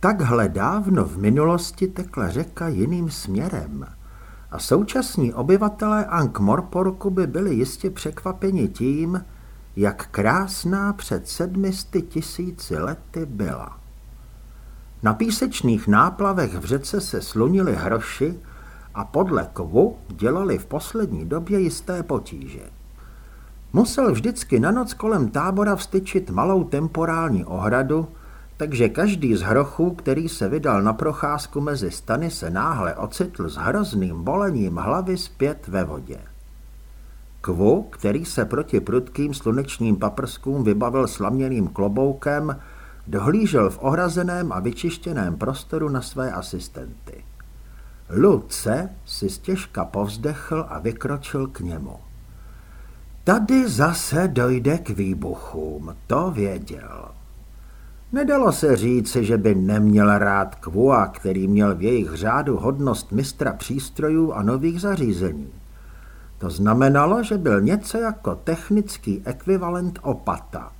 Takhle dávno v minulosti tekla řeka jiným směrem a současní obyvatelé Ankh-Morporku by byli jistě překvapeni tím, jak krásná před sedmisty tisíci lety byla. Na písečných náplavech v řece se slunili hroši a podle kovu dělali v poslední době jisté potíže. Musel vždycky na noc kolem tábora vstyčit malou temporální ohradu, takže každý z hrochů, který se vydal na procházku mezi stany, se náhle ocitl s hrozným bolením hlavy zpět ve vodě. Kvu, který se proti prudkým slunečním paprskům vybavil slaměným kloboukem, dohlížel v ohrazeném a vyčištěném prostoru na své asistenty. Luce si stěžka povzdechl a vykročil k němu. Tady zase dojde k výbuchům, to věděl. Nedalo se říci, že by neměl rád Kvua, který měl v jejich řádu hodnost mistra přístrojů a nových zařízení. To znamenalo, že byl něco jako technický ekvivalent opata.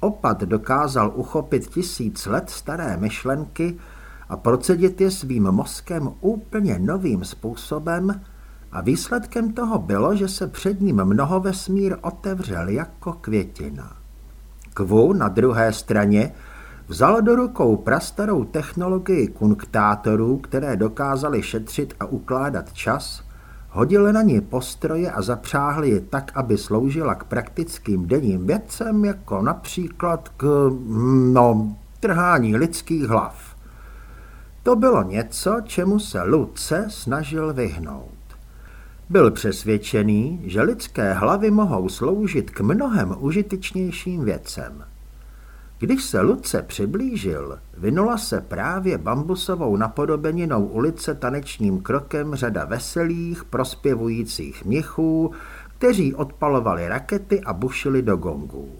Opat dokázal uchopit tisíc let staré myšlenky a procedit je svým mozkem úplně novým způsobem a výsledkem toho bylo, že se před ním mnoho vesmír otevřel jako květina. Kvu na druhé straně vzal do rukou prastarou technologii kunktátorů, které dokázaly šetřit a ukládat čas, hodil na ní postroje a zapřáhl je tak, aby sloužila k praktickým denním věcem, jako například k, no, trhání lidských hlav. To bylo něco, čemu se Luce snažil vyhnout. Byl přesvědčený, že lidské hlavy mohou sloužit k mnohem užitečnějším věcem. Když se Luce přiblížil, vynula se právě bambusovou napodobeninou ulice tanečním krokem řada veselých, prospěvujících mnichů, kteří odpalovali rakety a bušili do gongů.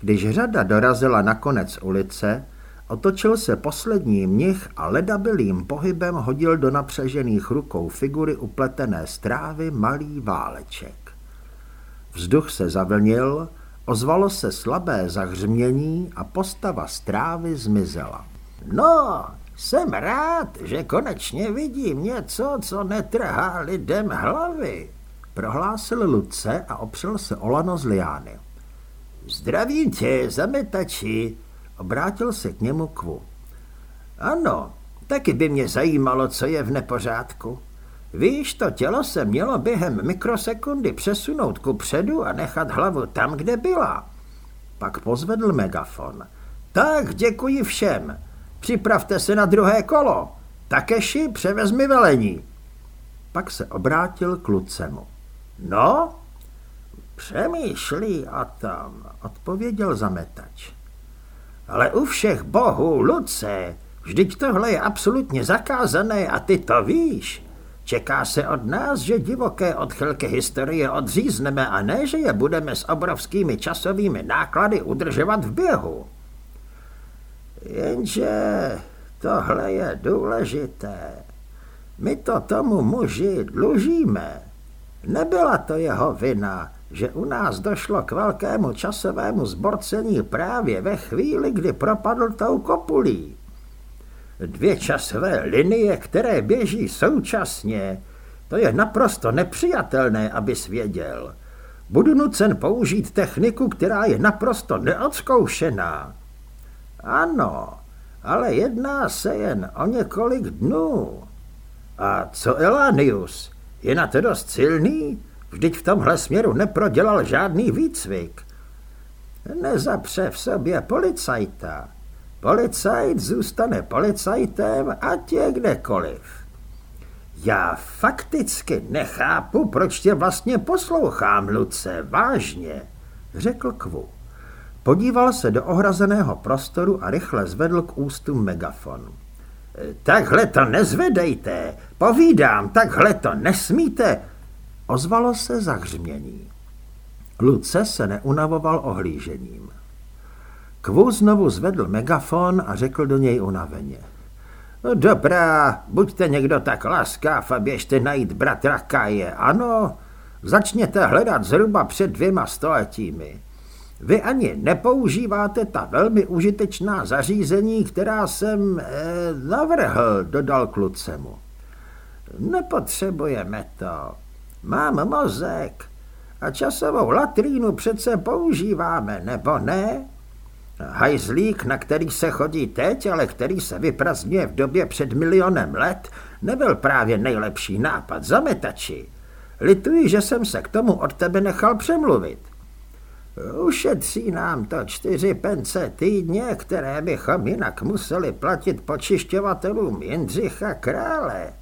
Když řada dorazila na konec ulice, Otočil se poslední mnich a ledabilým pohybem hodil do napřežených rukou figury upletené strávy malý váleček. Vzduch se zavlnil, ozvalo se slabé zahřmění a postava strávy zmizela. No, jsem rád, že konečně vidím něco, co netrhá lidem hlavy, prohlásil Luce a opřel se o lano z liány. Zdravím tě, zametači, Obrátil se k němu Kvu. Ano, taky by mě zajímalo, co je v nepořádku. Víš, to tělo se mělo během mikrosekundy přesunout ku předu a nechat hlavu tam, kde byla. Pak pozvedl megafon. Tak, děkuji všem. Připravte se na druhé kolo. Takeši, převezmi velení. Pak se obrátil k Lucemu. No? Přemýšlí o tom, odpověděl zametač. Ale u všech bohů, Luce, vždyť tohle je absolutně zakázané a ty to víš. Čeká se od nás, že divoké odchylky historie odřízneme a ne, že je budeme s obrovskými časovými náklady udržovat v běhu. Jenže tohle je důležité. My to tomu muži dlužíme. Nebyla to jeho vina, že u nás došlo k velkému časovému zborcení právě ve chvíli, kdy propadl tou kopulí. Dvě časové linie, které běží současně, to je naprosto nepřijatelné, abys věděl. Budu nucen použít techniku, která je naprosto neodzkoušená. Ano, ale jedná se jen o několik dnů. A co Elanius? Je na to dost silný? Vždyť v tomhle směru neprodělal žádný výcvik. Nezapře v sobě policajta. Policajt zůstane policajtem, ať je kdekoliv. Já fakticky nechápu, proč tě vlastně poslouchám, Luce, vážně, řekl Kvu. Podíval se do ohrazeného prostoru a rychle zvedl k ústům megafon. Takhle to nezvedejte, povídám, takhle to nesmíte, Ozvalo se zahřmění. Luce se neunavoval ohlížením. Kvu znovu zvedl megafon a řekl do něj unaveně. Dobrá, buďte někdo tak laskav a běžte najít bratra Kaje, ano? Začněte hledat zhruba před dvěma stoletími. Vy ani nepoužíváte ta velmi užitečná zařízení, která jsem eh, navrhl, dodal klucemu. Nepotřebujeme to. Mám mozek a časovou latrínu přece používáme, nebo ne? Hajzlík, na který se chodí teď, ale který se vyprazňuje v době před milionem let, nebyl právě nejlepší nápad. Zametači. Lituji, že jsem se k tomu od tebe nechal přemluvit. Ušetří nám to čtyři pence týdně, které bychom jinak museli platit počišťovatelům Jindřicha krále.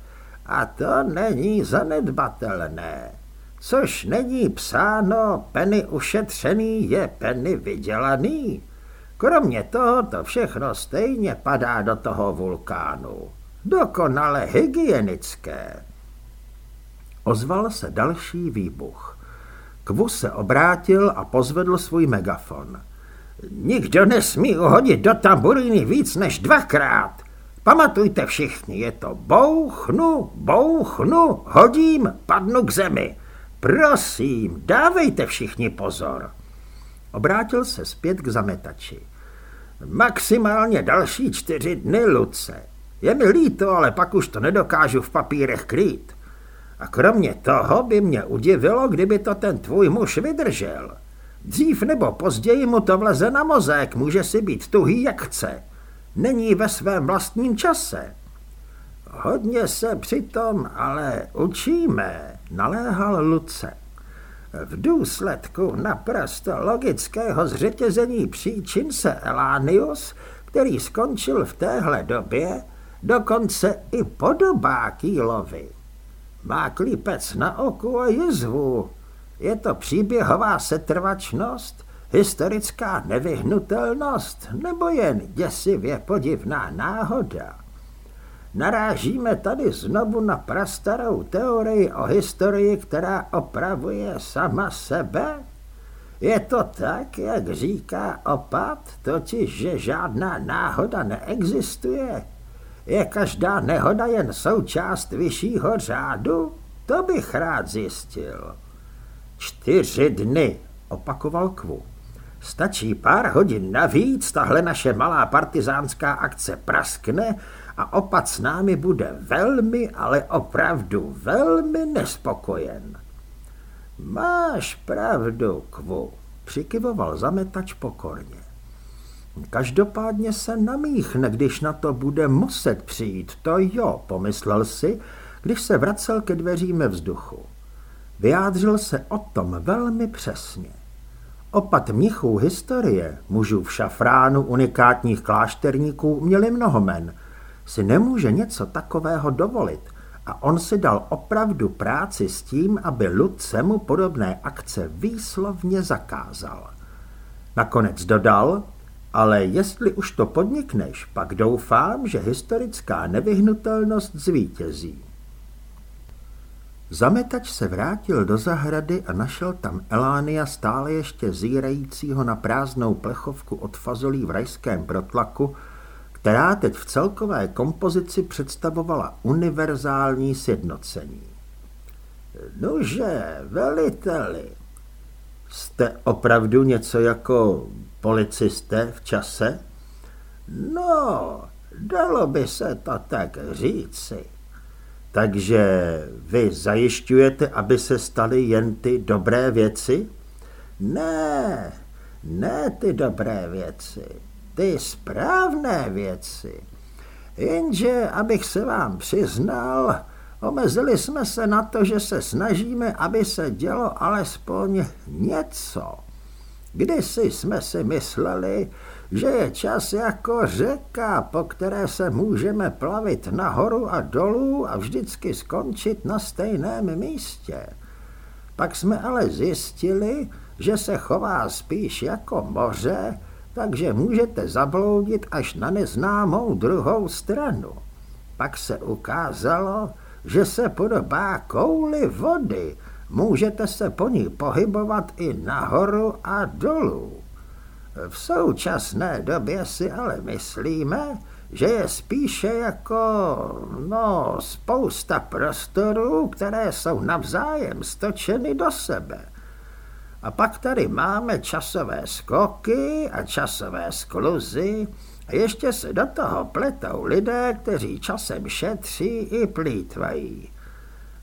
A to není zanedbatelné. Což není psáno, penny ušetřený je penny vydělaný. Kromě toho to všechno stejně padá do toho vulkánu. Dokonale hygienické. Ozval se další výbuch. Kvu se obrátil a pozvedl svůj megafon. Nikdo nesmí uhodit do tamburíny víc než dvakrát. Pamatujte všichni, je to bouchnu, bouchnu, hodím, padnu k zemi. Prosím, dávejte všichni pozor. Obrátil se zpět k zametači. Maximálně další čtyři dny, Luce. Je mi líto, ale pak už to nedokážu v papírech krýt. A kromě toho by mě udivilo, kdyby to ten tvůj muž vydržel. Dřív nebo později mu to vleze na mozek, může si být tuhý, jak chce. Není ve svém vlastním čase. Hodně se přitom ale učíme, naléhal Luce. V důsledku naprosto logického zřetězení příčin se Elánius, který skončil v téhle době, dokonce i podobá Kýlovi. Má klípec na oku a jizvu. Je to příběhová setrvačnost, historická nevyhnutelnost nebo jen děsivě podivná náhoda. Narážíme tady znovu na prastarou teorii o historii, která opravuje sama sebe? Je to tak, jak říká opat, totiž, že žádná náhoda neexistuje? Je každá nehoda jen součást vyššího řádu? To bych rád zjistil. Čtyři dny, opakoval Kvu. Stačí pár hodin navíc, tahle naše malá partizánská akce praskne a opat s námi bude velmi, ale opravdu velmi nespokojen. Máš pravdu, Kvu, přikyvoval zametač pokorně. Každopádně se namíchne, když na to bude muset přijít, to jo, pomyslel si, když se vracel ke dveřím vzduchu. Vyjádřil se o tom velmi přesně. Opat mnichů historie, mužů v šafránu, unikátních klášterníků, měli mnoho men. Si nemůže něco takového dovolit a on si dal opravdu práci s tím, aby Ludce mu podobné akce výslovně zakázal. Nakonec dodal, ale jestli už to podnikneš, pak doufám, že historická nevyhnutelnost zvítězí. Zametač se vrátil do zahrady a našel tam Elánia stále ještě zírajícího na prázdnou plechovku od fazolí v rajském protlaku, která teď v celkové kompozici představovala univerzální sjednocení. Nože, veliteli, jste opravdu něco jako policisté v čase? No, dalo by se to tak říci. Takže vy zajišťujete, aby se staly jen ty dobré věci? Ne, ne ty dobré věci, ty správné věci. Jenže, abych se vám přiznal, omezili jsme se na to, že se snažíme, aby se dělo alespoň něco. Kdysi jsme si mysleli, že je čas jako řeka, po které se můžeme plavit nahoru a dolů a vždycky skončit na stejném místě. Pak jsme ale zjistili, že se chová spíš jako moře, takže můžete zabloudit až na neznámou druhou stranu. Pak se ukázalo, že se podobá kouli vody, Můžete se po ní pohybovat i nahoru a dolů. V současné době si ale myslíme, že je spíše jako, no, spousta prostorů, které jsou navzájem stočeny do sebe. A pak tady máme časové skoky a časové skluzy a ještě se do toho pletou lidé, kteří časem šetří i plítvají.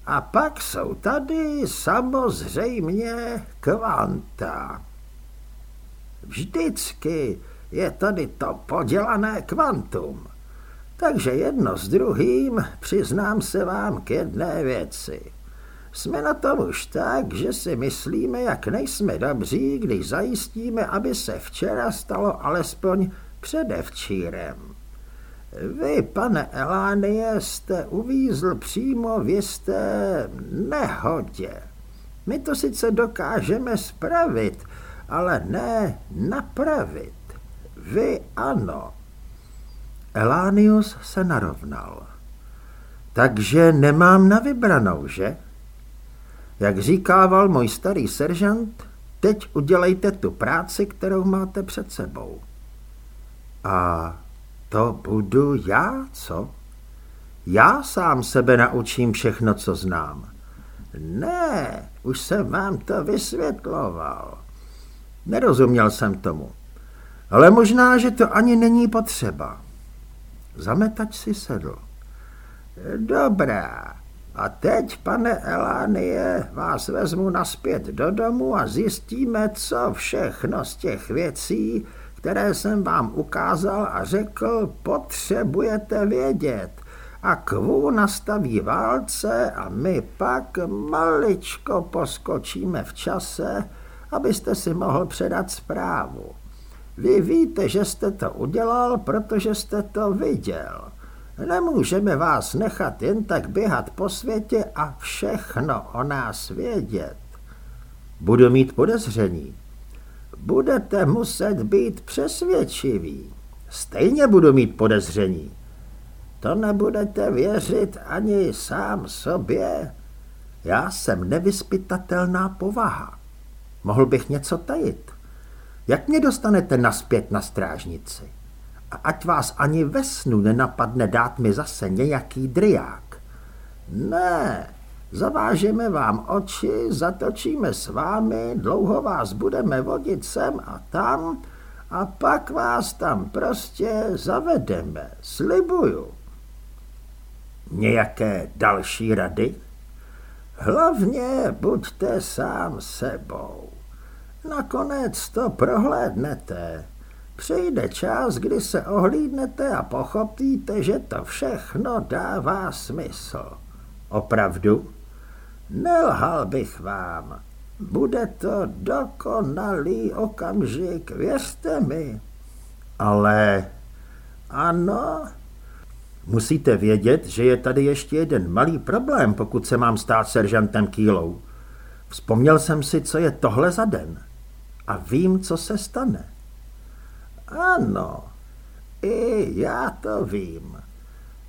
A pak jsou tady samozřejmě kvanta. Vždycky je tady to podělané kvantum. Takže jedno s druhým přiznám se vám k jedné věci. Jsme na tom už tak, že si myslíme, jak nejsme dobří, když zajistíme, aby se včera stalo alespoň předevčírem. Vy, pane Elánie, jste uvízl přímo v jisté nehodě. My to sice dokážeme spravit, ale ne napravit. Vy ano. Elánius se narovnal. Takže nemám na vybranou, že? Jak říkával můj starý seržant, teď udělejte tu práci, kterou máte před sebou. A to budu já, co? Já sám sebe naučím všechno, co znám. Ne, už jsem vám to vysvětloval. Nerozuměl jsem tomu. Ale možná, že to ani není potřeba. Zametač si sedl. Dobrá, a teď, pane Elánie, vás vezmu naspět do domu a zjistíme, co všechno z těch věcí, které jsem vám ukázal a řekl, potřebujete vědět. A kvů nastaví válce a my pak maličko poskočíme v čase, abyste si mohl předat zprávu. Vy víte, že jste to udělal, protože jste to viděl. Nemůžeme vás nechat jen tak běhat po světě a všechno o nás vědět. Budu mít podezření. Budete muset být přesvědčiví. Stejně budu mít podezření. To nebudete věřit ani sám sobě. Já jsem nevyspytatelná povaha. Mohl bych něco tajit. Jak mě dostanete naspět na strážnici? A ať vás ani ve snu nenapadne dát mi zase nějaký driák. Ne, zavážeme vám oči, zatočíme s vámi, dlouho vás budeme vodit sem a tam a pak vás tam prostě zavedeme, slibuju. Nějaké další rady? Hlavně buďte sám sebou. Nakonec to prohlédnete. Přijde čas, kdy se ohlídnete a pochopíte, že to všechno dává smysl. Opravdu? Nelhal bych vám. Bude to dokonalý okamžik, věřte mi. Ale... Ano, musíte vědět, že je tady ještě jeden malý problém, pokud se mám stát seržantem Kýlou. Vzpomněl jsem si, co je tohle za den. A vím, co se stane. Ano, i já to vím.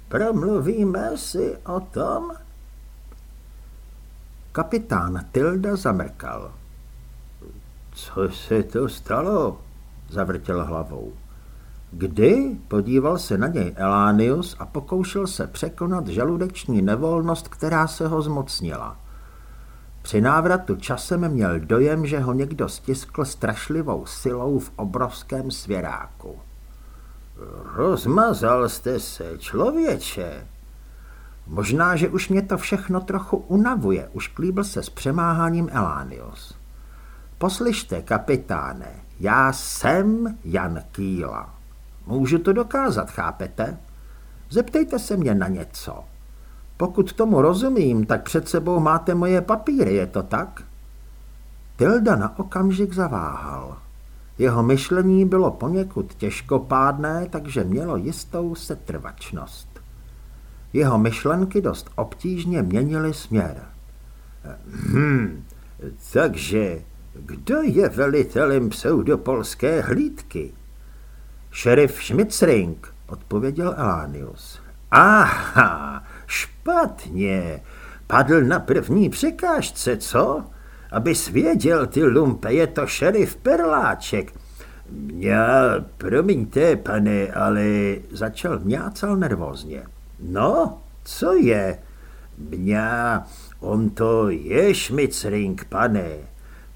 Promluvíme si o tom? Kapitán Tilda zamrkal. Co se to stalo? Zavrtěl hlavou. Kdy? Podíval se na něj Elánius a pokoušel se překonat žaludeční nevolnost, která se ho zmocnila. Při návratu časem měl dojem, že ho někdo stiskl strašlivou silou v obrovském svěráku. Rozmazal jste se, člověče. Možná, že už mě to všechno trochu unavuje, už klíbil se s přemáháním Elánios. Poslyšte, kapitáne, já jsem Jan Kýla. Můžu to dokázat, chápete? Zeptejte se mě na něco. Pokud tomu rozumím, tak před sebou máte moje papíry, je to tak? Tilda na okamžik zaváhal. Jeho myšlení bylo poněkud těžkopádné, takže mělo jistou setrvačnost. Jeho myšlenky dost obtížně měnily směr. Hmm, takže kdo je velitelem pseudopolské hlídky? Šerif Schmitzring, odpověděl Elánius. Aha, Špatně. Padl na první překážce, co? Aby svěděl, ty lumpe, je to šerif Perláček. Já, promiňte, pane, ale začal mňácal nervózně. No, co je? Mňa, on to je šmicring, pane.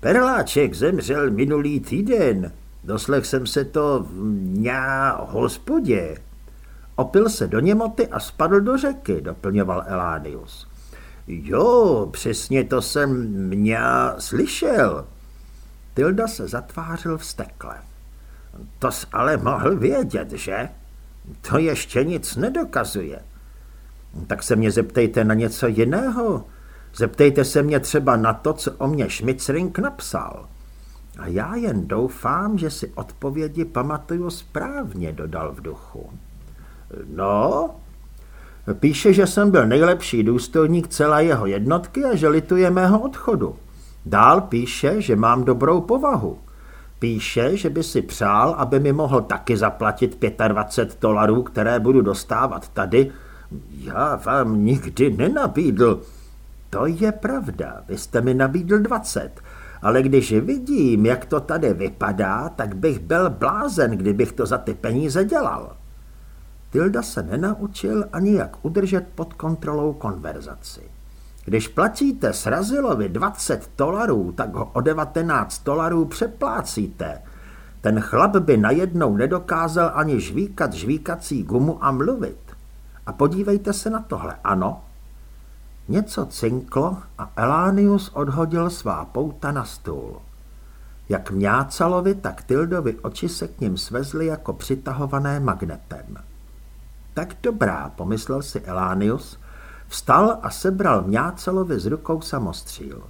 Perláček zemřel minulý týden. Doslech jsem se to v mňá hospodě. Opil se do němoty a spadl do řeky, doplňoval Elánius. Jo, přesně to jsem mňá slyšel. Tilda se zatvářil stekle. To jsi ale mohl vědět, že? To ještě nic nedokazuje. Tak se mě zeptejte na něco jiného. Zeptejte se mě třeba na to, co o mě Schmitzring napsal. A já jen doufám, že si odpovědi pamatuju správně, dodal v duchu. No, píše, že jsem byl nejlepší důstojník celé jeho jednotky a že lituje mého odchodu. Dál píše, že mám dobrou povahu. Píše, že by si přál, aby mi mohl taky zaplatit 25 dolarů, které budu dostávat tady. Já vám nikdy nenabídl. To je pravda, vy jste mi nabídl 20, ale když vidím, jak to tady vypadá, tak bych byl blázen, kdybych to za ty peníze dělal. Tilda se nenaučil ani jak udržet pod kontrolou konverzaci. Když platíte Srazilovi 20 dolarů, tak ho o 19 dolarů přeplácíte. Ten chlap by najednou nedokázal ani žvíkat žvíkací gumu a mluvit. A podívejte se na tohle, ano? Něco cinklo a Elánius odhodil svá pouta na stůl. Jak mňácalovi, tak Tildovi oči se k ním svezly jako přitahované magnetem. Tak dobrá, pomyslel si Elánius, Vstal a sebral Mňácelovi z rukou samostříl.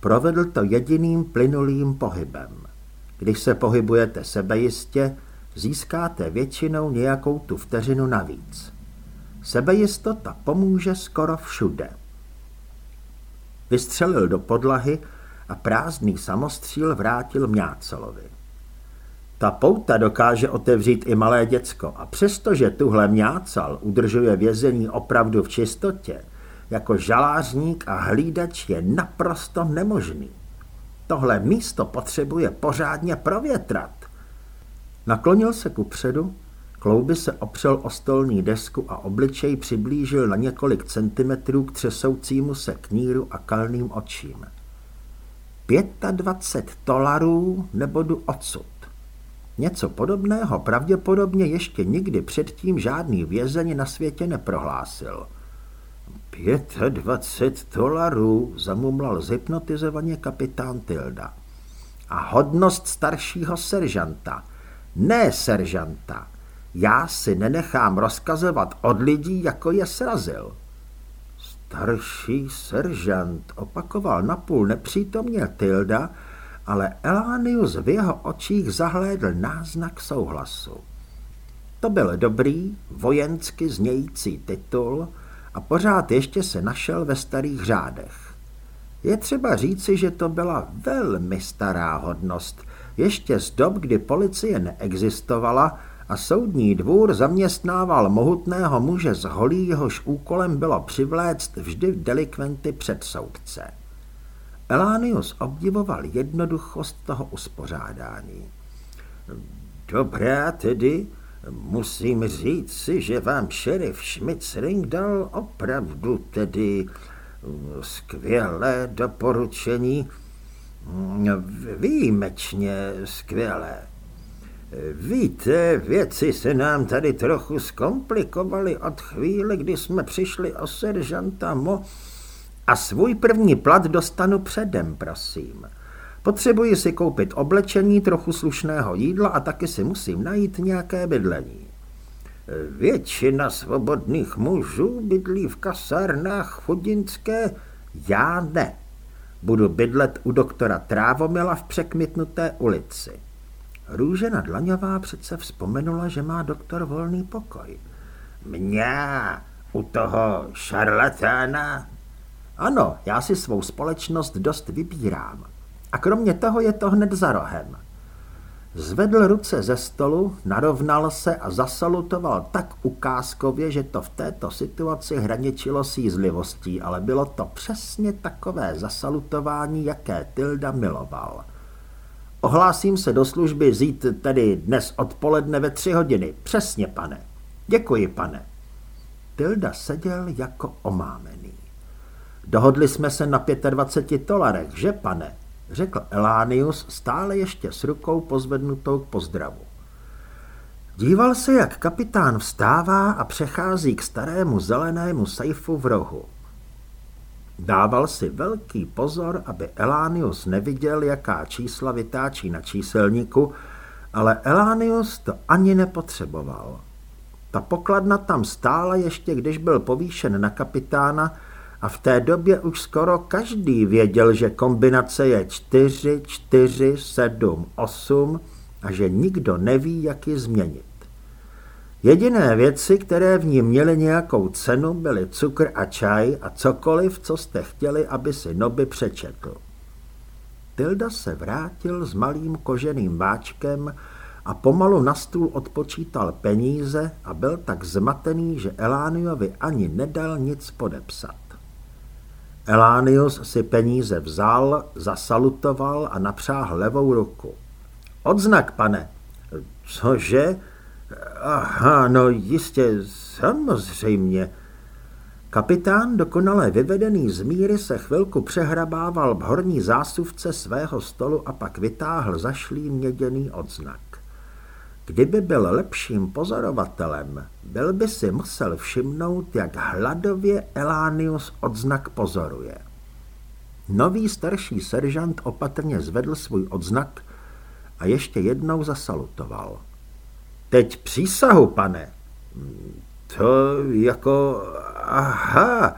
Provedl to jediným plynulým pohybem. Když se pohybujete sebejistě, získáte většinou nějakou tu vteřinu navíc. Sebejistota pomůže skoro všude. Vystřelil do podlahy a prázdný samostříl vrátil Mňácelovi. Ta pouta dokáže otevřít i malé děcko a přestože tuhle mňácal udržuje vězení opravdu v čistotě, jako žalářník a hlídač je naprosto nemožný. Tohle místo potřebuje pořádně provětrat. Naklonil se ku předu, klouby se opřel o stolní desku a obličej přiblížil na několik centimetrů k třesoucímu se kníru a kalným očím. 25 dolarů nebudu odsud. Něco podobného pravděpodobně ještě nikdy předtím žádný vězeň na světě neprohlásil. 25 dolarů, zamumlal zhypnotizovaně kapitán Tilda. A hodnost staršího seržanta. Ne seržanta. Já si nenechám rozkazovat od lidí, jako je srazil. Starší seržant, opakoval napůl nepřítomně Tilda, ale Elánius v jeho očích zahlédl náznak souhlasu. To byl dobrý, vojensky znějící titul a pořád ještě se našel ve starých řádech. Je třeba říci, že to byla velmi stará hodnost, ještě z dob, kdy policie neexistovala a soudní dvůr zaměstnával mohutného muže z holí, jehož úkolem bylo přivléct vždy delikventy před soudce. Elánius obdivoval jednoduchost toho uspořádání. Dobrá tedy, musím říct si, že vám šerif Schmitzring dal opravdu tedy skvělé doporučení, výjimečně skvělé. Víte, věci se nám tady trochu zkomplikovaly od chvíle, kdy jsme přišli o seržanta Mo, a svůj první plat dostanu předem, prosím. Potřebuji si koupit oblečení, trochu slušného jídla a taky si musím najít nějaké bydlení. Většina svobodných mužů bydlí v kasárnách chudinské, já ne. Budu bydlet u doktora Trávomila v překmitnuté ulici. Růžena Dlaňová přece vzpomenula, že má doktor volný pokoj. Mňá, u toho šarlatána, ano, já si svou společnost dost vybírám. A kromě toho je to hned za rohem. Zvedl ruce ze stolu, narovnal se a zasalutoval tak ukázkově, že to v této situaci hraničilo s jízlivostí, ale bylo to přesně takové zasalutování, jaké Tilda miloval. Ohlásím se do služby zít tedy dnes odpoledne ve tři hodiny. Přesně, pane. Děkuji, pane. Tilda seděl jako omámený. Dohodli jsme se na 25 dolarech, že pane? řekl Elánius stále ještě s rukou pozvednutou k pozdravu. Díval se, jak kapitán vstává a přechází k starému zelenému sejfu v rohu. Dával si velký pozor, aby Elánius neviděl, jaká čísla vytáčí na číselníku, ale Elánius to ani nepotřeboval. Ta pokladna tam stála ještě, když byl povýšen na kapitána a v té době už skoro každý věděl, že kombinace je 4, 4, 7, 8 a že nikdo neví, jak ji změnit. Jediné věci, které v ní měly nějakou cenu, byly cukr a čaj a cokoliv, co jste chtěli, aby si Noby přečetl. Tilda se vrátil s malým koženým váčkem a pomalu na stůl odpočítal peníze a byl tak zmatený, že Elániovi ani nedal nic podepsat. Elánius si peníze vzal, zasalutoval a napřáhl levou ruku. Odznak, pane. Cože? Aha, no jistě, samozřejmě. Kapitán, dokonale vyvedený z míry, se chvilku přehrabával v horní zásuvce svého stolu a pak vytáhl zašlý měděný odznak. Kdyby byl lepším pozorovatelem, byl by si musel všimnout, jak hladově Elánius odznak pozoruje. Nový starší seržant opatrně zvedl svůj odznak a ještě jednou zasalutoval. Teď přísahu, pane. To jako... Aha,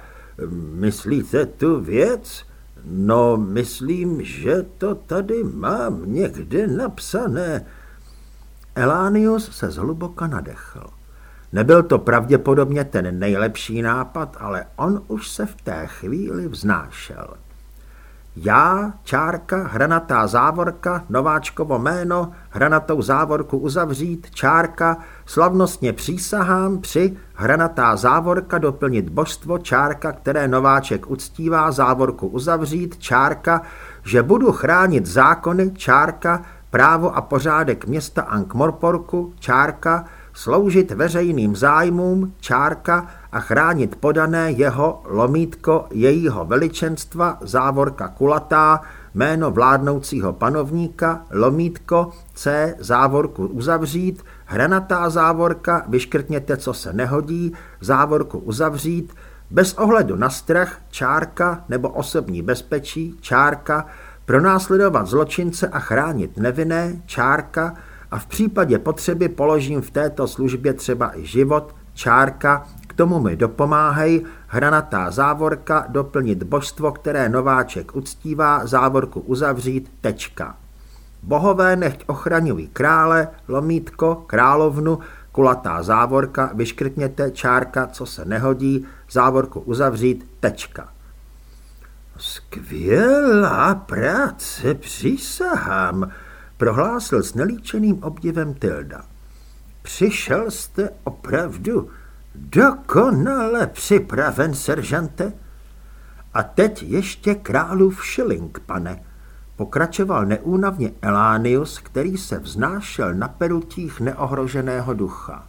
myslíte tu věc? No, myslím, že to tady mám někde napsané. Elánius se zhluboka nadechl. Nebyl to pravděpodobně ten nejlepší nápad, ale on už se v té chvíli vznášel. Já, čárka, hranatá závorka, nováčkovo jméno, hranatou závorku uzavřít, čárka, slavnostně přísahám při hranatá závorka doplnit božstvo, čárka, které nováček uctívá, závorku uzavřít, čárka, že budu chránit zákony, čárka, právo a pořádek města Ankh-Morporku, čárka, sloužit veřejným zájmům, čárka a chránit podané jeho lomítko jejího veličenstva, závorka kulatá, jméno vládnoucího panovníka, lomítko, C, závorku uzavřít, hranatá závorka, vyškrtněte, co se nehodí, závorku uzavřít, bez ohledu na strach, čárka nebo osobní bezpečí, čárka, pronásledovat zločince a chránit nevinné, čárka, a v případě potřeby položím v této službě třeba i život, čárka, k tomu mi dopomáhej, hranatá závorka, doplnit božstvo, které nováček uctívá, závorku uzavřít, tečka. Bohové nechť ochraňují krále, lomítko, královnu, kulatá závorka, vyškrtněte, čárka, co se nehodí, závorku uzavřít, tečka. Skvělá práce, přísahám, prohlásil s nelíčeným obdivem Tilda. Přišel jste opravdu dokonale připraven, seržante? A teď ještě králův šiling, pane, pokračoval neúnavně Elánius, který se vznášel na perutích neohroženého ducha.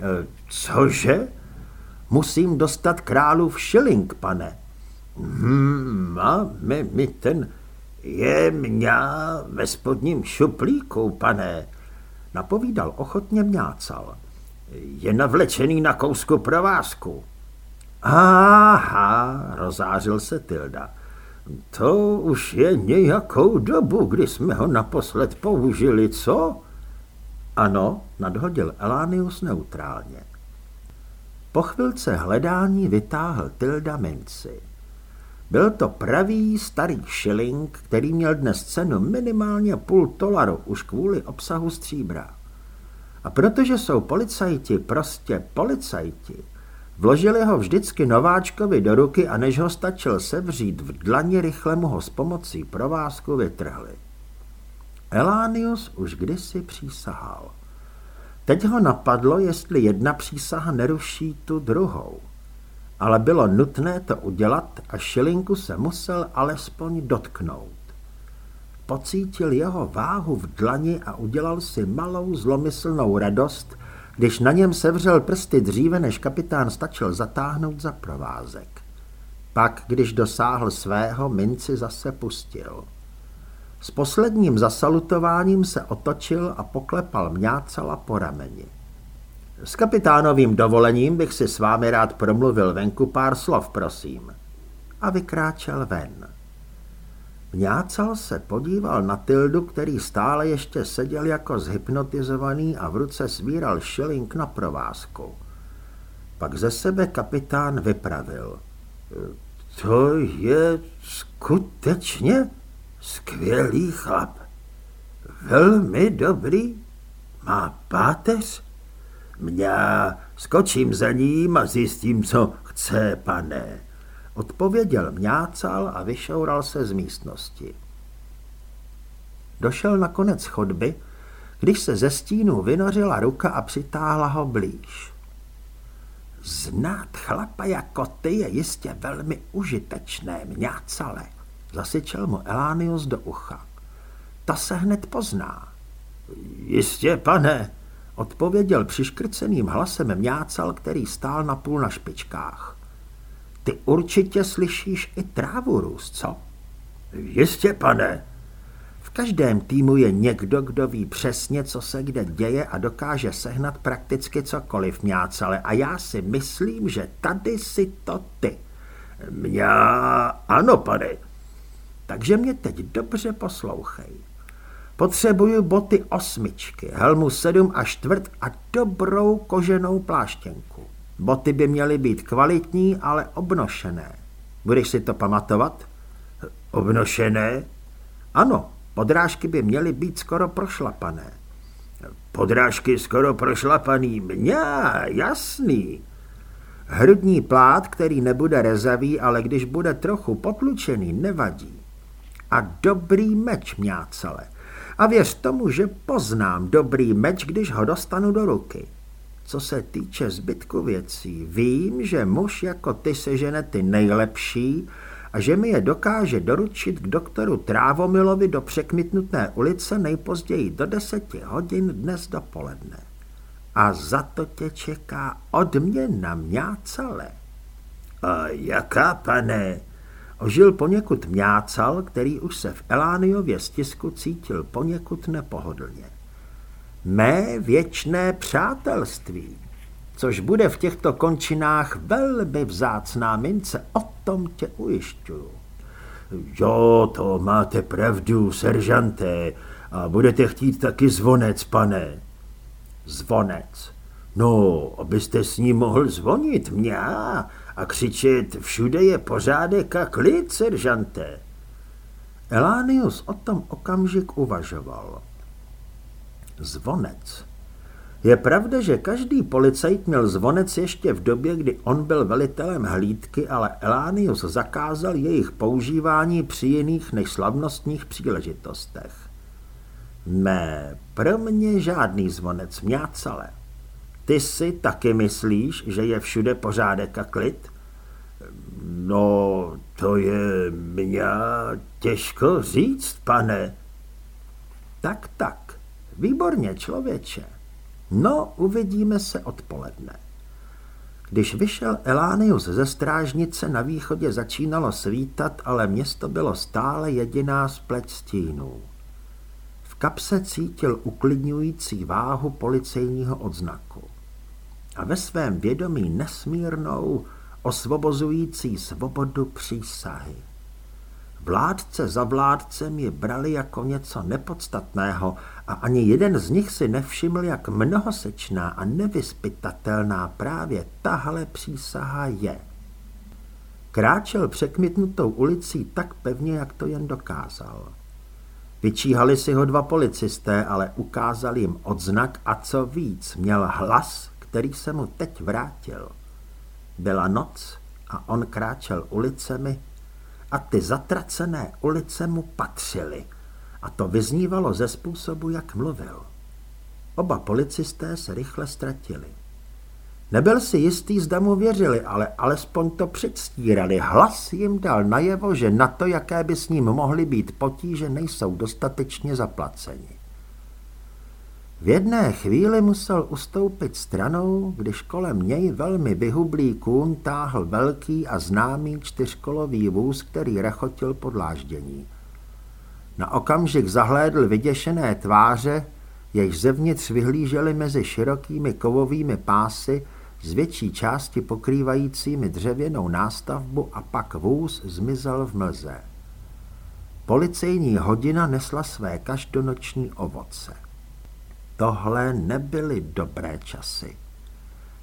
E, cože? Musím dostat králův šiling, pane. Hmm, máme mi ten je mňa ve spodním šuplíku, pane, napovídal ochotně mňácal. Je navlečený na kousku provázku. Aha, rozářil se Tilda. To už je nějakou dobu, kdy jsme ho naposled použili, co? Ano, nadhodil Elánius neutrálně. Po chvilce hledání vytáhl Tilda minci. Byl to pravý starý šilink, který měl dnes cenu minimálně půl dolaru už kvůli obsahu stříbra. A protože jsou policajti prostě policajti, vložili ho vždycky nováčkovi do ruky a než ho stačil sevřít v dlani, rychle mu ho s pomocí provázku vytrhli. Elánius už kdysi přísahal. Teď ho napadlo, jestli jedna přísaha neruší tu druhou ale bylo nutné to udělat a šilinku se musel alespoň dotknout. Pocítil jeho váhu v dlani a udělal si malou zlomyslnou radost, když na něm sevřel prsty dříve, než kapitán stačil zatáhnout za provázek. Pak, když dosáhl svého, minci zase pustil. S posledním zasalutováním se otočil a poklepal mňácala po rameni. S kapitánovým dovolením bych si s vámi rád promluvil venku pár slov, prosím. A vykráčel ven. Mňácal se podíval na Tildu, který stále ještě seděl jako zhypnotizovaný a v ruce svíral šilink na provázku. Pak ze sebe kapitán vypravil. To je skutečně skvělý chlap. Velmi dobrý. Má páteř? Mňa skočím za ním a zjistím, co chce, pane. Odpověděl mňácal a vyšoural se z místnosti. Došel na konec chodby, když se ze stínu vynořila ruka a přitáhla ho blíž. Znát chlapa jako ty je jistě velmi užitečné, mňácale, zasyčel mu Elánius do ucha. To se hned pozná. Jistě, pane, odpověděl přiškrceným hlasem mňácal, který stál napůl na špičkách. Ty určitě slyšíš i trávu růst, co? Jistě, pane. V každém týmu je někdo, kdo ví přesně, co se kde děje a dokáže sehnat prakticky cokoliv, mňácale. A já si myslím, že tady si to ty. Mňa... Ano, pane. Takže mě teď dobře poslouchej. Potřebuju boty osmičky, helmu sedm a čtvrt a dobrou koženou pláštěnku. Boty by měly být kvalitní, ale obnošené. Budeš si to pamatovat? Obnošené? Ano, podrážky by měly být skoro prošlapané. Podrážky skoro prošlapaný? Mňa, jasný. Hrudní plát, který nebude rezavý, ale když bude trochu potlučený, nevadí. A dobrý meč, mňácele. A věř tomu, že poznám dobrý meč, když ho dostanu do ruky. Co se týče zbytku věcí, vím, že muž jako ty sežene ty nejlepší a že mi je dokáže doručit k doktoru Trávomilovi do překmitnutné ulice nejpozději do deseti hodin dnes dopoledne. A za to tě čeká odměna mňácale. A jaká, pane? Ožil poněkud mňácal, který už se v Elániově stisku cítil poněkud nepohodlně mé věčné přátelství, což bude v těchto končinách velmi vzácná mince, o tom tě ujišťuju. Jo, to máte pravdu, seržanté, a budete chtít taky zvonec, pane. Zvonec. No, abyste s ním mohl zvonit mě a křičet, všude je pořádek a klid, seržanté. Elánius o tom okamžik uvažoval. Zvonec. Je pravda, že každý policajt měl zvonec ještě v době, kdy on byl velitelem hlídky, ale Elánius zakázal jejich používání při jiných než slavnostních příležitostech. Ne, pro mě žádný zvonec, mňácale. Ty si taky myslíš, že je všude pořádek a klid? No, to je mě těžko říct, pane. Tak, tak. Výborně, člověče. No, uvidíme se odpoledne. Když vyšel Elánius ze strážnice, na východě začínalo svítat, ale město bylo stále jediná spleť stínů. V kapse cítil uklidňující váhu policejního odznaku. A ve svém vědomí nesmírnou, osvobozující svobodu přísahy. Vládce za vládcem je brali jako něco nepodstatného a ani jeden z nich si nevšiml, jak mnohosečná a nevyspytatelná právě tahle přísaha je. Kráčel překmitnutou ulicí tak pevně, jak to jen dokázal. Vyčíhali si ho dva policisté, ale ukázali jim odznak a co víc, měl hlas, který se mu teď vrátil. Byla noc a on kráčel ulicemi a ty zatracené ulice mu patřily – a to vyznívalo ze způsobu, jak mluvil. Oba policisté se rychle ztratili. Nebyl si jistý, zda mu věřili, ale alespoň to předstírali. Hlas jim dal najevo, že na to, jaké by s ním mohly být potíže, nejsou dostatečně zaplaceni. V jedné chvíli musel ustoupit stranou, když kolem něj velmi vyhublý kůň táhl velký a známý čtyřkolový vůz, který rechotil podláždění. Na okamžik zahlédl vyděšené tváře, jež zevnitř vyhlížely mezi širokými kovovými pásy, z větší části pokrývajícími dřevěnou nástavbu a pak vůz zmizel v mlze. Policejní hodina nesla své každonoční ovoce. Tohle nebyly dobré časy.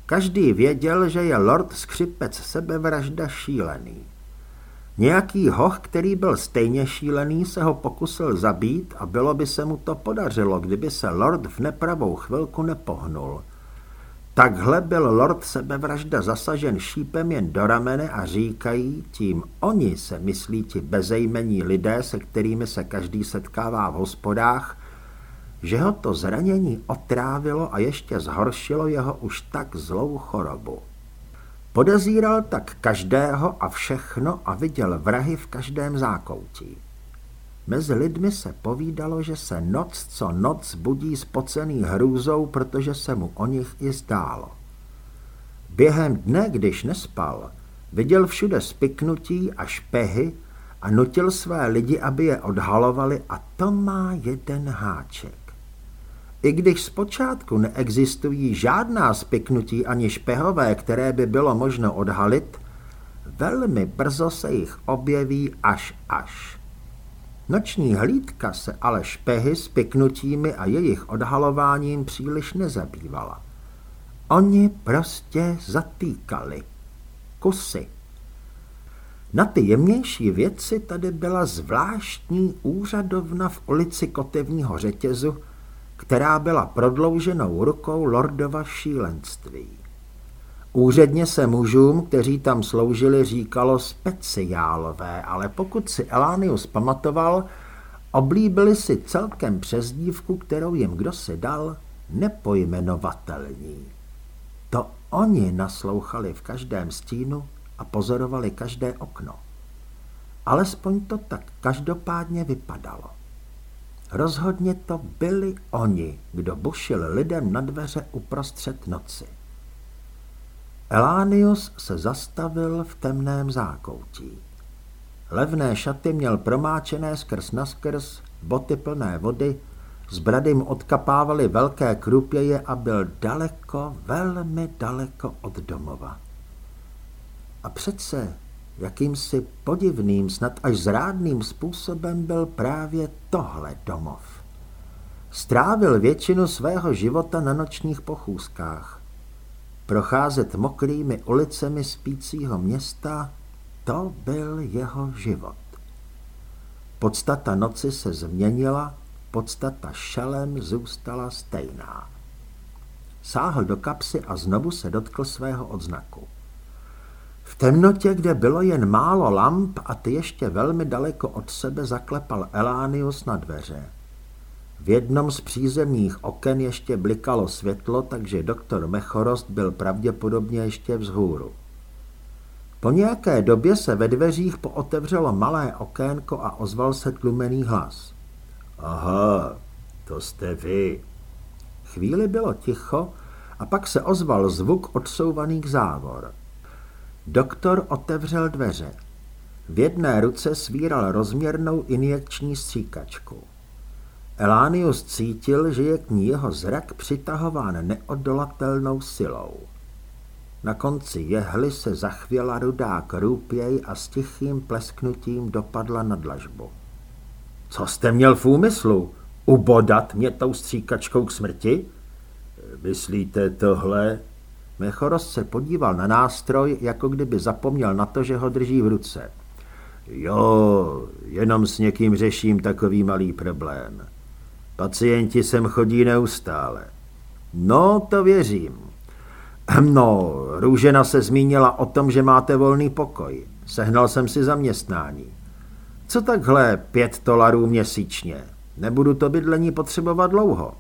Každý věděl, že je lord skřipec sebevražda šílený. Nějaký hoch, který byl stejně šílený, se ho pokusil zabít a bylo by se mu to podařilo, kdyby se lord v nepravou chvilku nepohnul. Takhle byl lord sebevražda zasažen šípem jen do ramene a říkají, tím oni se myslí ti bezejmení lidé, se kterými se každý setkává v hospodách, že ho to zranění otrávilo a ještě zhoršilo jeho už tak zlou chorobu. Podezíral tak každého a všechno a viděl vrahy v každém zákoutí. Mezi lidmi se povídalo, že se noc co noc budí spocený hrůzou, protože se mu o nich i zdálo. Během dne, když nespal, viděl všude spiknutí a špehy a nutil své lidi, aby je odhalovali a to má jeden háček. I když zpočátku neexistují žádná spiknutí ani špehové, které by bylo možno odhalit, velmi brzo se jich objeví až až. Noční hlídka se ale špehy s piknutími a jejich odhalováním příliš nezabývala. Oni prostě zatýkali. Kusy. Na ty jemnější věci tady byla zvláštní úřadovna v ulici Kotevního řetězu, která byla prodlouženou rukou lordova šílenství. Úředně se mužům, kteří tam sloužili, říkalo speciálové, ale pokud si Elánius pamatoval, oblíbili si celkem přezdívku, kterou jim kdo si dal, nepojmenovatelní. To oni naslouchali v každém stínu a pozorovali každé okno. Alespoň to tak každopádně vypadalo. Rozhodně to byli oni, kdo bušil lidem na dveře uprostřed noci. Elánius se zastavil v temném zákoutí. Levné šaty měl promáčené skrz naskrz, boty plné vody, z brady mu odkapávaly velké krupěje a byl daleko, velmi daleko od domova. A přece jakýmsi podivným, snad až zrádným způsobem byl právě tohle domov. Strávil většinu svého života na nočních pochůzkách. Procházet mokrými ulicemi spícího města, to byl jeho život. Podstata noci se změnila, podstata šelem zůstala stejná. Sáhl do kapsy a znovu se dotkl svého odznaku. V temnotě, kde bylo jen málo lamp a ty ještě velmi daleko od sebe zaklepal Elánius na dveře. V jednom z přízemních oken ještě blikalo světlo, takže doktor Mechorost byl pravděpodobně ještě vzhůru. Po nějaké době se ve dveřích pootevřelo malé okénko a ozval se tlumený hlas. Aha, to jste vy. Chvíli bylo ticho a pak se ozval zvuk odsouvaných závor. Doktor otevřel dveře. V jedné ruce svíral rozměrnou injekční stříkačku. Elánius cítil, že je k ní jeho zrak přitahován neodolatelnou silou. Na konci jehly se zachvěla rudá krůpěj a s tichým plesknutím dopadla na dlažbu. Co jste měl v úmyslu? Ubodat mě tou stříkačkou k smrti? Myslíte tohle? Mechoros se podíval na nástroj, jako kdyby zapomněl na to, že ho drží v ruce. Jo, jenom s někým řeším takový malý problém. Pacienti sem chodí neustále. No, to věřím. No, Růžena se zmínila o tom, že máte volný pokoj. Sehnal jsem si zaměstnání. Co takhle pět dolarů měsíčně? Nebudu to bydlení potřebovat dlouho.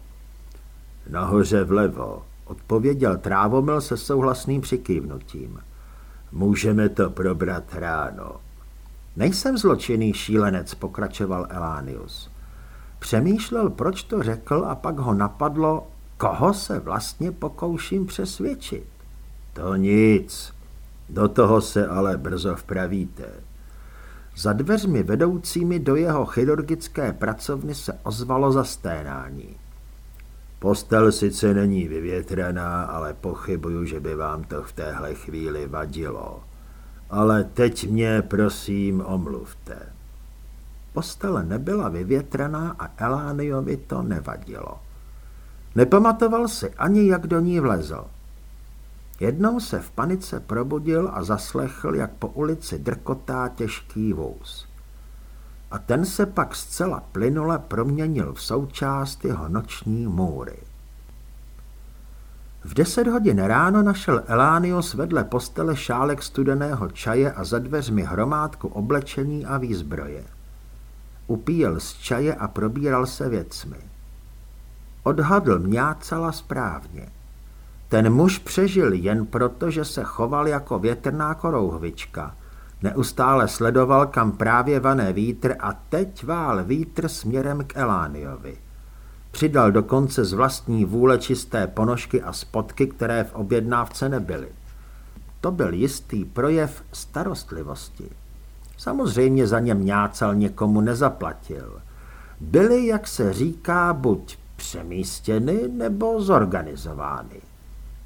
Nahoře vlevo, odpověděl Trávomil se souhlasným přikývnutím. Můžeme to probrat ráno. Nejsem zločinný šílenec, pokračoval Elánius. Přemýšlel, proč to řekl a pak ho napadlo, koho se vlastně pokouším přesvědčit. To nic, do toho se ale brzo vpravíte. Za dveřmi vedoucími do jeho chirurgické pracovny se ozvalo zasténání. Postel sice není vyvětraná, ale pochybuju, že by vám to v téhle chvíli vadilo. Ale teď mě prosím omluvte. Postel nebyla vyvětraná a Elániovi to nevadilo. Nepamatoval si ani, jak do ní vlezl. Jednou se v panice probudil a zaslechl, jak po ulici drkotá těžký vůz. A ten se pak zcela plynule proměnil v součást jeho noční můry. V deset hodin ráno našel Elánius vedle postele šálek studeného čaje a za dveřmi hromádku oblečení a výzbroje. Upíjel z čaje a probíral se věcmi. Odhadl mňácala správně. Ten muž přežil jen proto, že se choval jako větrná korouhvička. Neustále sledoval, kam právě vané vítr a teď vál vítr směrem k Elániovi. Přidal dokonce z vlastní vůle čisté ponožky a spotky, které v objednávce nebyly. To byl jistý projev starostlivosti. Samozřejmě za ně mňácal někomu nezaplatil. Byly, jak se říká, buď přemístěny nebo zorganizovány.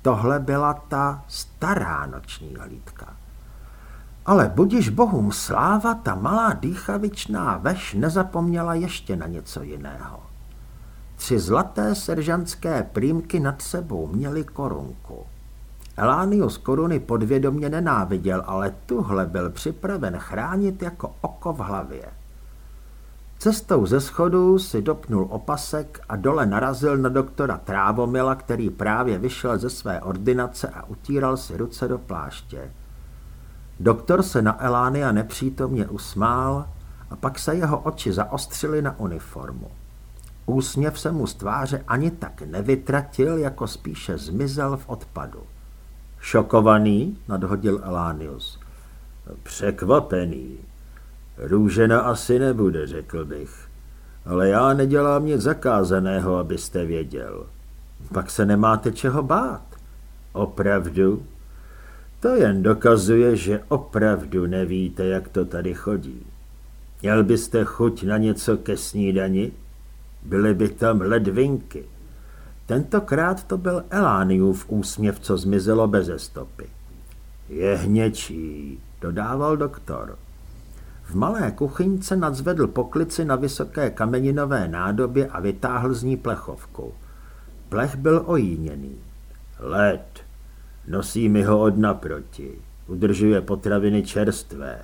Tohle byla ta stará noční hlídka. Ale budiš bohům sláva, ta malá dýchavičná veš nezapomněla ještě na něco jiného. Tři zlaté seržantské prýmky nad sebou měly korunku. Elánius koruny podvědomně nenáviděl, ale tuhle byl připraven chránit jako oko v hlavě. Cestou ze schodu si dopnul opasek a dole narazil na doktora Trávomila, který právě vyšel ze své ordinace a utíral si ruce do pláště. Doktor se na Elánia nepřítomně usmál a pak se jeho oči zaostřily na uniformu. Úsměv se mu z tváře ani tak nevytratil, jako spíše zmizel v odpadu. Šokovaný, nadhodil Elánius. Překvapený, Růžena asi nebude, řekl bych. Ale já nedělám nic zakázaného, abyste věděl. Pak se nemáte čeho bát. Opravdu? To jen dokazuje, že opravdu nevíte, jak to tady chodí. Měl byste chuť na něco ke snídani? Byly by tam ledvinky. Tentokrát to byl Elániův úsměv, co zmizelo beze stopy. Je hněčí, dodával doktor. V malé kuchyňce nadzvedl poklici na vysoké kameninové nádobě a vytáhl z ní plechovku. Plech byl ojíněný. Led. Nosí mi ho od naproti. Udržuje potraviny čerstvé.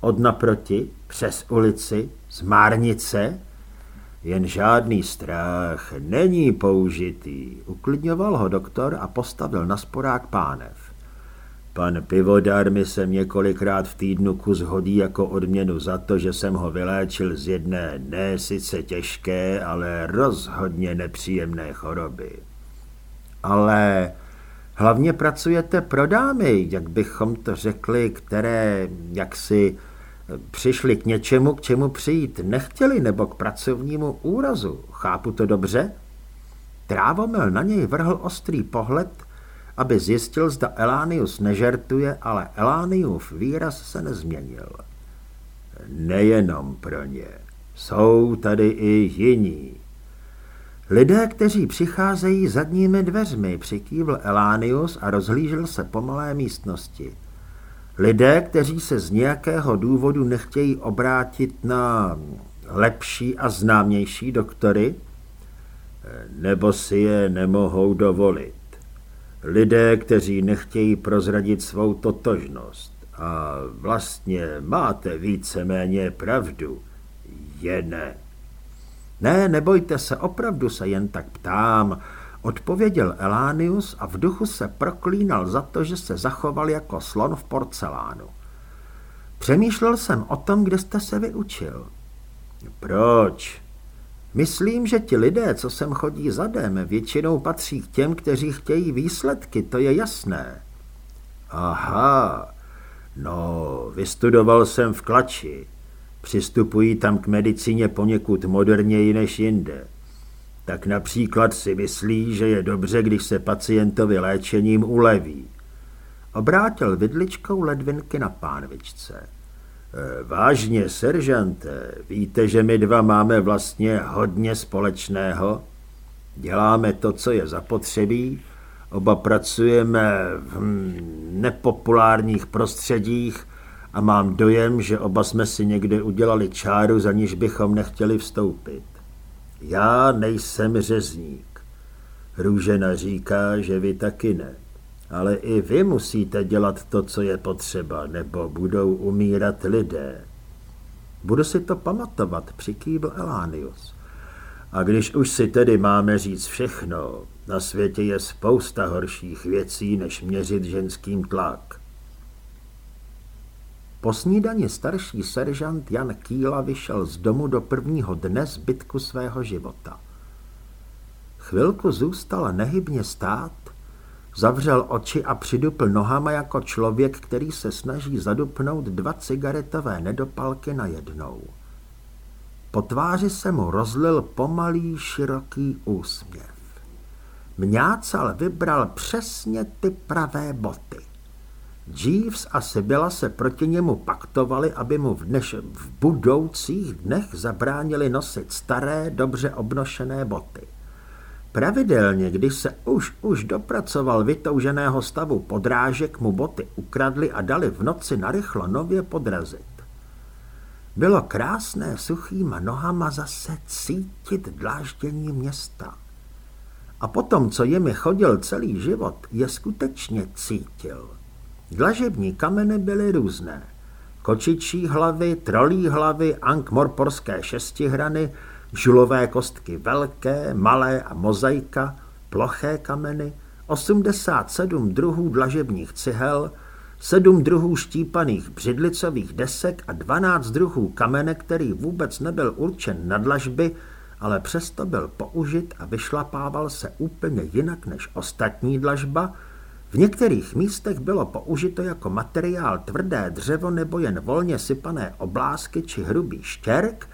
Od naproti? Přes ulici? Z márnice? Jen žádný strach není použitý. Uklidňoval ho doktor a postavil na sporák pánev. Pan pivodár mi se několikrát v týdnu kus hodí jako odměnu za to, že jsem ho vyléčil z jedné ne sice těžké, ale rozhodně nepříjemné choroby. Ale hlavně pracujete pro dámy, jak bychom to řekli, které jaksi přišli k něčemu, k čemu přijít nechtěli, nebo k pracovnímu úrazu. Chápu to dobře? Trávomil na něj vrhl ostrý pohled, aby zjistil, zda Elánius nežertuje, ale Elániův výraz se nezměnil. Nejenom pro ně. Jsou tady i jiní. Lidé, kteří přicházejí zadními dveřmi, přikývl Elánius a rozhlížel se po malé místnosti. Lidé, kteří se z nějakého důvodu nechtějí obrátit na lepší a známější doktory, nebo si je nemohou dovolit. Lidé, kteří nechtějí prozradit svou totožnost. A vlastně máte víceméně pravdu. Je ne. Ne, nebojte se, opravdu se jen tak ptám, odpověděl Elánius a v duchu se proklínal za to, že se zachoval jako slon v porcelánu. Přemýšlel jsem o tom, kde jste se vyučil. Proč? Myslím, že ti lidé, co sem chodí zadem, většinou patří k těm, kteří chtějí výsledky, to je jasné. Aha, no, vystudoval jsem v Klači. Přistupují tam k medicíně poněkud moderněji než jinde. Tak například si myslí, že je dobře, když se pacientovi léčením uleví. Obrátil vidličkou ledvinky na pánvičce. Vážně, seržante, víte, že my dva máme vlastně hodně společného? Děláme to, co je zapotřebí, oba pracujeme v hm, nepopulárních prostředích a mám dojem, že oba jsme si někde udělali čáru, za níž bychom nechtěli vstoupit. Já nejsem řezník. Růžena říká, že vy taky ne. Ale i vy musíte dělat to, co je potřeba, nebo budou umírat lidé. Budu si to pamatovat, přikývl Elánius. A když už si tedy máme říct všechno, na světě je spousta horších věcí, než měřit ženským tlak. Po snídani starší seržant Jan Kýla vyšel z domu do prvního dne zbytku svého života. Chvilku zůstal nehybně stát, zavřel oči a přidupl nohama jako člověk, který se snaží zadupnout dva cigaretové nedopalky na jednou. Po tváři se mu rozlil pomalý, široký úsměv. Mňácal vybral přesně ty pravé boty. Jeeves a Sibyla se proti němu paktovali, aby mu v, dneš, v budoucích dnech zabránili nosit staré, dobře obnošené boty. Pravidelně, když se už už dopracoval vytouženého stavu podrážek, mu boty ukradli a dali v noci narychlo nově podrazit. Bylo krásné suchýma nohama zase cítit dláždění města. A potom, co jimi chodil celý život, je skutečně cítil. Dlažební kameny byly různé. Kočičí hlavy, trolí hlavy, ankmorporské šestihrany, žulové kostky velké, malé a mozaika, ploché kameny, 87 druhů dlažebních cihel, sedm druhů štípaných břidlicových desek a 12 druhů kamene, který vůbec nebyl určen na dlažby, ale přesto byl použit a vyšlapával se úplně jinak než ostatní dlažba, v některých místech bylo použito jako materiál tvrdé dřevo nebo jen volně sypané oblásky či hrubý štěrk,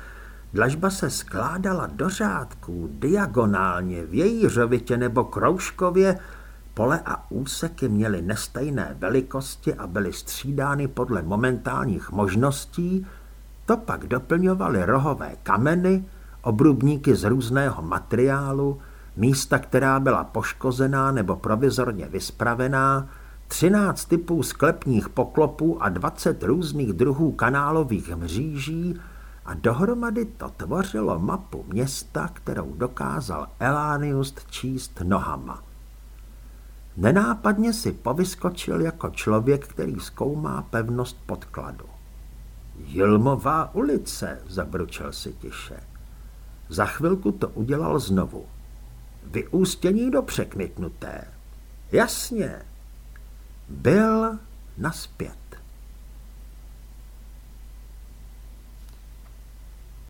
dlažba se skládala do řádků, diagonálně, vějířovitě nebo kroužkově, pole a úseky měly nestejné velikosti a byly střídány podle momentálních možností, to pak doplňovaly rohové kameny, obrubníky z různého materiálu, místa, která byla poškozená nebo provizorně vyspravená, 13 typů sklepních poklopů a 20 různých druhů kanálových mříží a dohromady to tvořilo mapu města, kterou dokázal Elánius číst nohama. Nenápadně si povyskočil jako člověk, který zkoumá pevnost podkladu. Jilmová ulice, zabručel si tiše. Za chvilku to udělal znovu. Vyústění do překmitnuté. Jasně. Byl naspět.